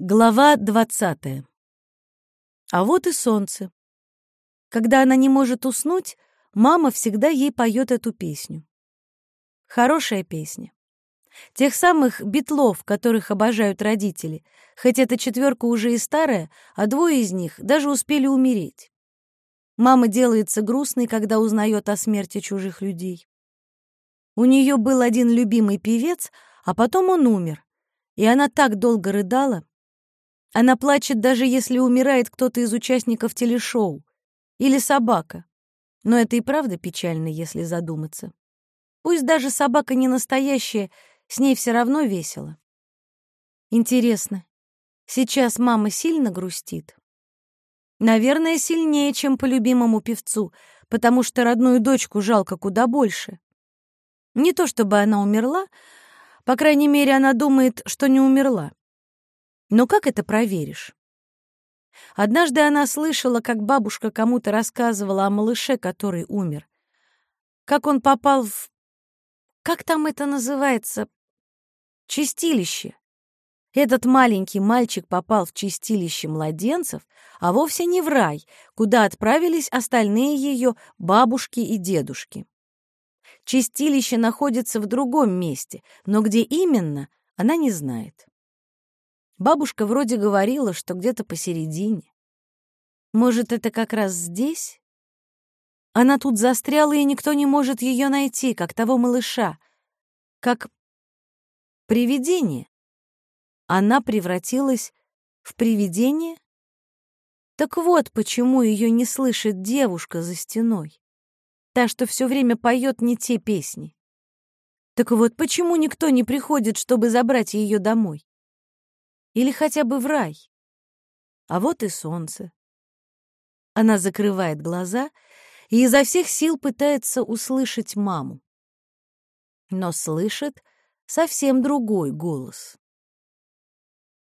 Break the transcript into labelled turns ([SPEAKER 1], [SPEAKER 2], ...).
[SPEAKER 1] Глава двадцатая. А вот и солнце. Когда она не может уснуть, мама всегда ей поет эту песню. Хорошая песня. Тех самых битлов, которых обожают родители, хоть эта четверка уже и старая, а двое из них даже успели умереть. Мама делается грустной, когда узнает о смерти чужих людей. У нее был один любимый певец, а потом он умер, и она так долго рыдала, она плачет, даже если умирает кто-то из участников телешоу. Или собака. Но это и правда печально, если задуматься. Пусть даже собака не настоящая, с ней все равно весело. Интересно, сейчас мама сильно грустит? Наверное, сильнее, чем по любимому певцу, потому что родную дочку жалко куда больше. Не то чтобы она умерла, по крайней мере, она думает, что не умерла. Но как это проверишь? Однажды она слышала, как бабушка кому-то рассказывала о малыше, который умер. Как он попал в... Как там это называется? Чистилище. Этот маленький мальчик попал в чистилище младенцев, а вовсе не в рай, куда отправились остальные ее бабушки и дедушки. Чистилище находится в другом месте, но где именно, она не знает. Бабушка вроде говорила, что где-то посередине. Может, это как раз здесь? Она тут застряла, и никто не может ее найти, как того малыша. Как привидение. Она превратилась в привидение? Так вот, почему ее не слышит девушка за стеной. Та, что все время поет не те песни. Так вот, почему никто не приходит, чтобы забрать ее домой? Или хотя бы в рай. А вот и солнце. Она закрывает глаза и изо всех сил пытается услышать маму. Но слышит совсем другой голос.